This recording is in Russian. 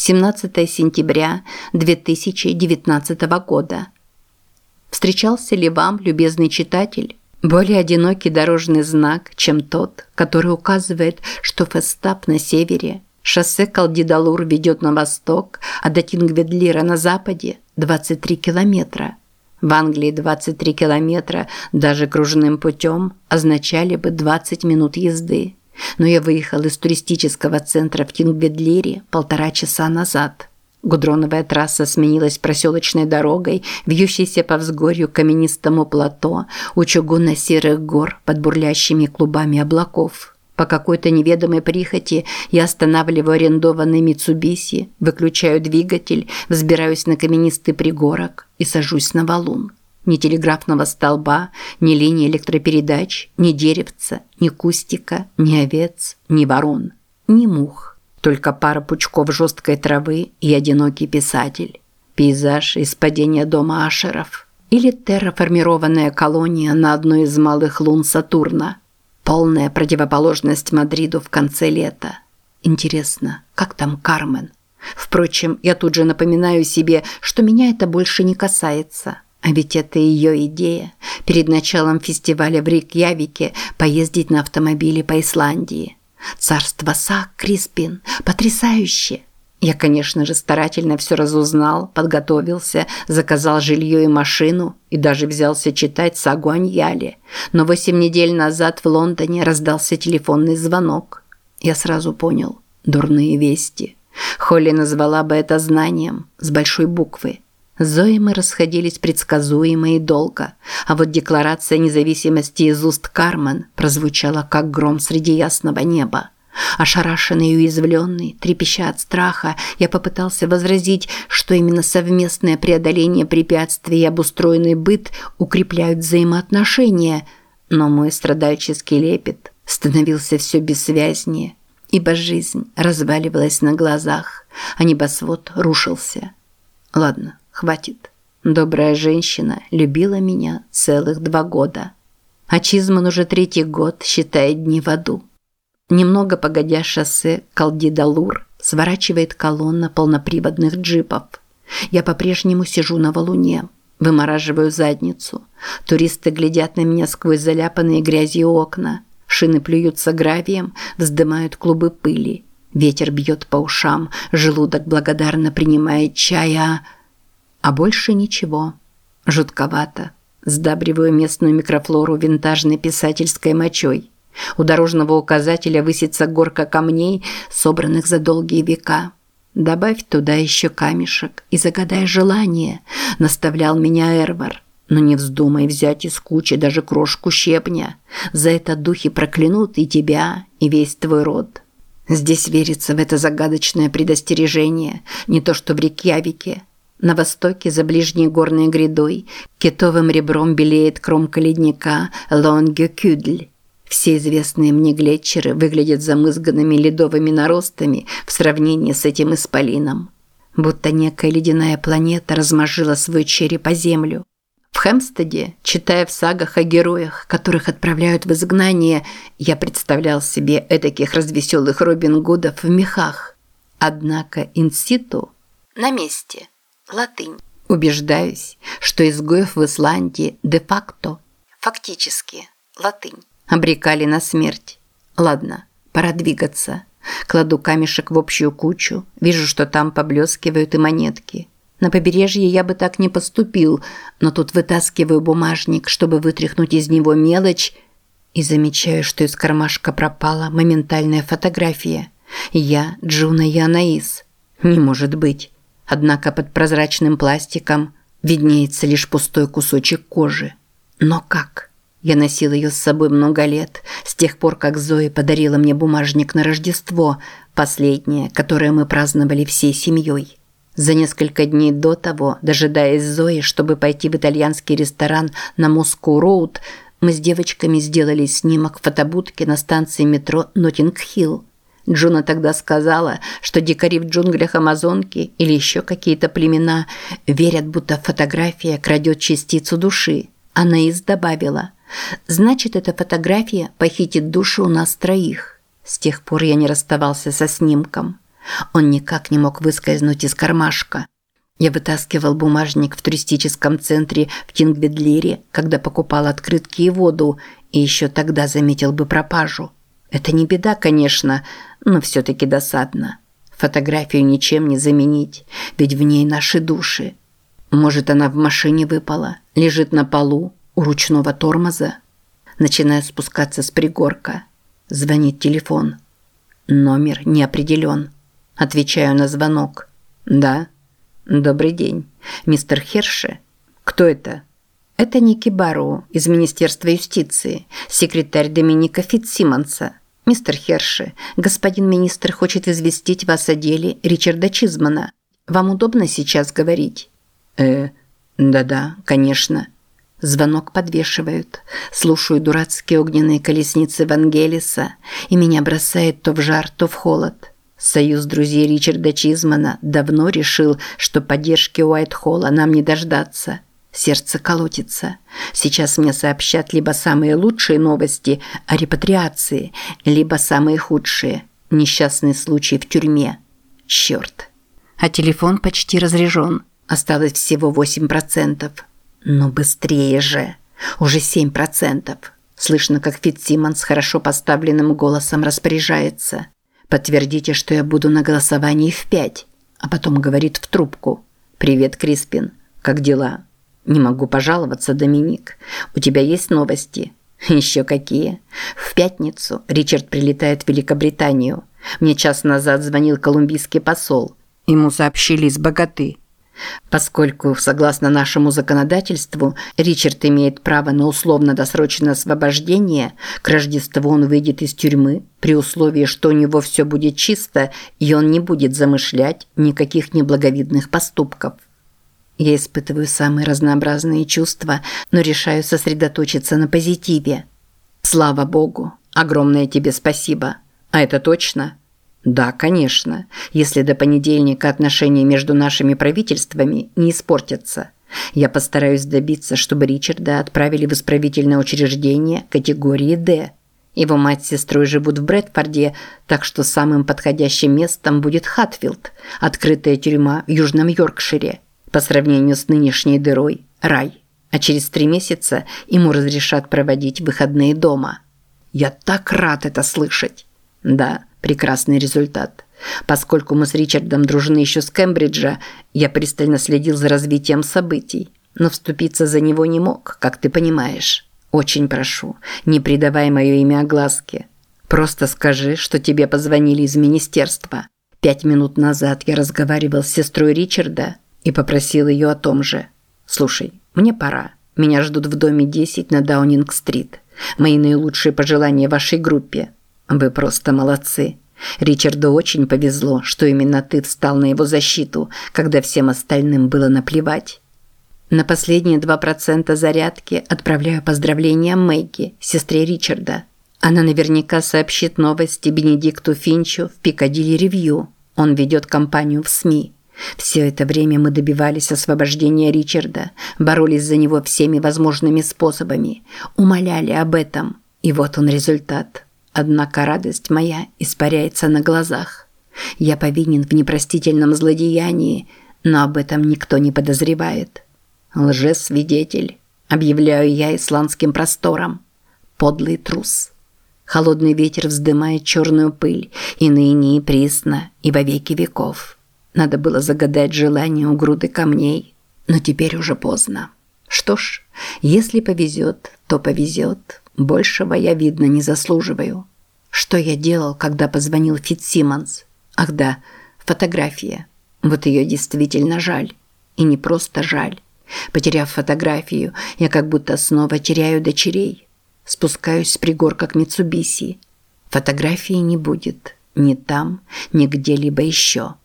17 сентября 2019 года. Встречался ли вам, любезный читатель, более одинокий дорожный знак, чем тот, который указывает, что Фестап на севере, шоссе Калдидалур ведет на восток, а до Кингведлира на западе – 23 километра. В Англии 23 километра даже кружным путем означали бы 20 минут езды. Но я выехал из туристического центра в Кингбедлире полтора часа назад. Гудроновая трасса сменилась проселочной дорогой, вьющейся по взгорью каменистому плато у чугунно-серых гор под бурлящими клубами облаков. По какой-то неведомой прихоти я останавливаю арендованный Митсубиси, выключаю двигатель, взбираюсь на каменистый пригорок и сажусь на валун. Ни телеграфного столба, ни линии электропередач, ни деревца, ни кустика, ни овец, ни ворон, ни мух. Только пара пучков жесткой травы и одинокий писатель. Пейзаж из падения дома Ашеров. Или терраформированная колония на одной из малых лун Сатурна. Полная противоположность Мадриду в конце лета. Интересно, как там Кармен? Впрочем, я тут же напоминаю себе, что меня это больше не касается. А ведь это ее идея – перед началом фестиваля в Рикьявике поездить на автомобиле по Исландии. Царство Сак, Криспин, потрясающе! Я, конечно же, старательно все разузнал, подготовился, заказал жилье и машину и даже взялся читать сагу Аньяли. Но восемь недель назад в Лондоне раздался телефонный звонок. Я сразу понял – дурные вести. Холли назвала бы это знанием с большой буквы – Зои мы расходились предсказуемо и долго, а вот декларация независимости из уст Кармен прозвучала как гром среди ясного неба. Ошарашенный и уязвленный, трепеща от страха, я попытался возразить, что именно совместное преодоление препятствий и обустроенный быт укрепляют взаимоотношения, но мой страдальческий лепет становился все бессвязнее, ибо жизнь разваливалась на глазах, а небосвод рушился. Ладно, Хватит. Добрая женщина любила меня целых два года. А Чизман уже третий год считает дни в аду. Немного погодя шоссе Калдидалур сворачивает колонна полноприводных джипов. Я по-прежнему сижу на валуне, вымораживаю задницу. Туристы глядят на меня сквозь заляпанные грязью окна. Шины плюются гравием, вздымают клубы пыли. Ветер бьет по ушам, желудок благодарно принимает чай, а... А больше ничего. Жутковато. Сдабриваю местную микрофлору винтажной писательской мочой. У дорожного указателя высится горка камней, собранных за долгие века. Добавь туда еще камешек и загадай желание, наставлял меня Эрвар. Но не вздумай взять из кучи даже крошку щепня. За это духи проклянут и тебя, и весь твой род. Здесь верится в это загадочное предостережение, не то что в Рикьявике, на востоке, за ближней горной грядой, китовым ребром белеет кромка ледника Лонгекюдль. Все известные мне глетчеры выглядят замызганными ледовыми наростами в сравнении с этим исполином. Будто некая ледяная планета размажила свой череп о землю. В Хэмстеде, читая в сагах о героях, которых отправляют в изгнание, я представлял себе этаких развеселых Робин Гудов в мехах. Однако инситу на месте – Латынь. Убеждаюсь, что изгоев в Исландии де-факто, фактически, латынь, обрекали на смерть. Ладно, пора двигаться. Кладу камешек в общую кучу, вижу, что там поблескивают и монетки. На побережье я бы так не поступил, но тут вытаскиваю бумажник, чтобы вытряхнуть из него мелочь, и замечаю, что из кармашка пропала моментальная фотография. Я, Джуна и Анаис. Не может быть. Однако под прозрачным пластиком виднеется лишь пустой кусочек кожи. Но как? Я носил ее с собой много лет, с тех пор, как Зои подарила мне бумажник на Рождество, последнее, которое мы праздновали всей семьей. За несколько дней до того, дожидаясь Зои, чтобы пойти в итальянский ресторан на Москоу-Роуд, мы с девочками сделали снимок в фотобудке на станции метро Нотинг-Хилл. Джуна тогда сказала, что дикари в джунглях Амазонки или еще какие-то племена верят, будто фотография крадет частицу души. Анаис добавила, «Значит, эта фотография похитит душу у нас троих». С тех пор я не расставался со снимком. Он никак не мог выскользнуть из кармашка. Я вытаскивал бумажник в туристическом центре в Кингбедлире, когда покупал открытки и воду, и еще тогда заметил бы пропажу. Это не беда, конечно, но все-таки досадно. Фотографию ничем не заменить, ведь в ней наши души. Может, она в машине выпала, лежит на полу, у ручного тормоза. Начинаю спускаться с пригорка. Звонит телефон. Номер не определен. Отвечаю на звонок. «Да». «Добрый день. Мистер Херши?» «Кто это?» «Это Ники Барроу из Министерства юстиции, секретарь Доминика Фитсимонса. Мистер Херши, господин министр хочет известить вас о деле Ричарда Чизмана. Вам удобно сейчас говорить?» «Э, да-да, конечно». Звонок подвешивают. Слушаю дурацкие огненные колесницы Вангелиса, и меня бросает то в жар, то в холод. Союз друзей Ричарда Чизмана давно решил, что поддержки Уайтхолла нам не дождаться. Сердце колотится. Сейчас мне сообщат либо самые лучшие новости о репатриации, либо самые худшие. Несчастный случай в тюрьме. Черт. А телефон почти разряжен. Осталось всего 8%. Ну быстрее же. Уже 7%. Слышно, как Фитсимон с хорошо поставленным голосом распоряжается. Подтвердите, что я буду на голосовании в пять. А потом говорит в трубку. Привет, Криспин. Как дела? Не могу пожаловаться, Доминик. У тебя есть новости? Еще какие? В пятницу Ричард прилетает в Великобританию. Мне час назад звонил колумбийский посол. Ему сообщили из богаты. Поскольку, согласно нашему законодательству, Ричард имеет право на условно-досрочное освобождение, к Рождеству он выйдет из тюрьмы при условии, что у него все будет чисто и он не будет замышлять никаких неблаговидных поступков. Я испытываю самые разнообразные чувства, но решаю сосредоточиться на позитиве. Слава Богу! Огромное тебе спасибо! А это точно? Да, конечно, если до понедельника отношения между нашими правительствами не испортятся. Я постараюсь добиться, чтобы Ричарда отправили в исправительное учреждение категории «Д». Его мать с сестрой живут в Брэдфорде, так что самым подходящим местом будет Хатфилд, открытая тюрьма в Южном Йоркшире. По сравнению с нынешней дырой – рай. А через три месяца ему разрешат проводить выходные дома. Я так рад это слышать. Да, Прекрасный результат. Поскольку мы с Ричардом дружны еще с Кембриджа, я пристально следил за развитием событий, но вступиться за него не мог, как ты понимаешь. Очень прошу, не придавай мое имя огласке. Просто скажи, что тебе позвонили из министерства. Пять минут назад я разговаривал с сестрой Ричарда и попросил ее о том же. Слушай, мне пора. Меня ждут в доме 10 на Даунинг-стрит. Мои наилучшие пожелания вашей группе. Вы просто молодцы. Ричарду очень повезло, что именно ты встал на его защиту, когда всем остальным было наплевать. На последние 2% зарядки отправляю поздравления Мэгги, сестре Ричарда. Она наверняка сообщит новости Бенедикту Финчу в Пикадилли Ревью. Он ведет кампанию в СМИ. Все это время мы добивались освобождения Ричарда, боролись за него всеми возможными способами, умоляли об этом. И вот он результат. Однако радость моя испаряется на глазах. Я повинен в непростительном злодеянии, но об этом никто не подозревает. Лжесвидетель, объявляю я исландским простором. Подлый трус. Холодный ветер вздымает черную пыль, и ныне, и присно, и во веки веков. Надо было загадать желание у груды камней, но теперь уже поздно. Что ж, если повезет, то повезет. Большего я, видно, не заслуживаю. Что я делал, когда позвонил Фитсимонс? Ах да, фотография. Вот ее действительно жаль. И не просто жаль. Потеряв фотографию, я как будто снова теряю дочерей. Спускаюсь с пригорка к Митсубиси. Фотографии не будет. Ни там, ни где-либо еще.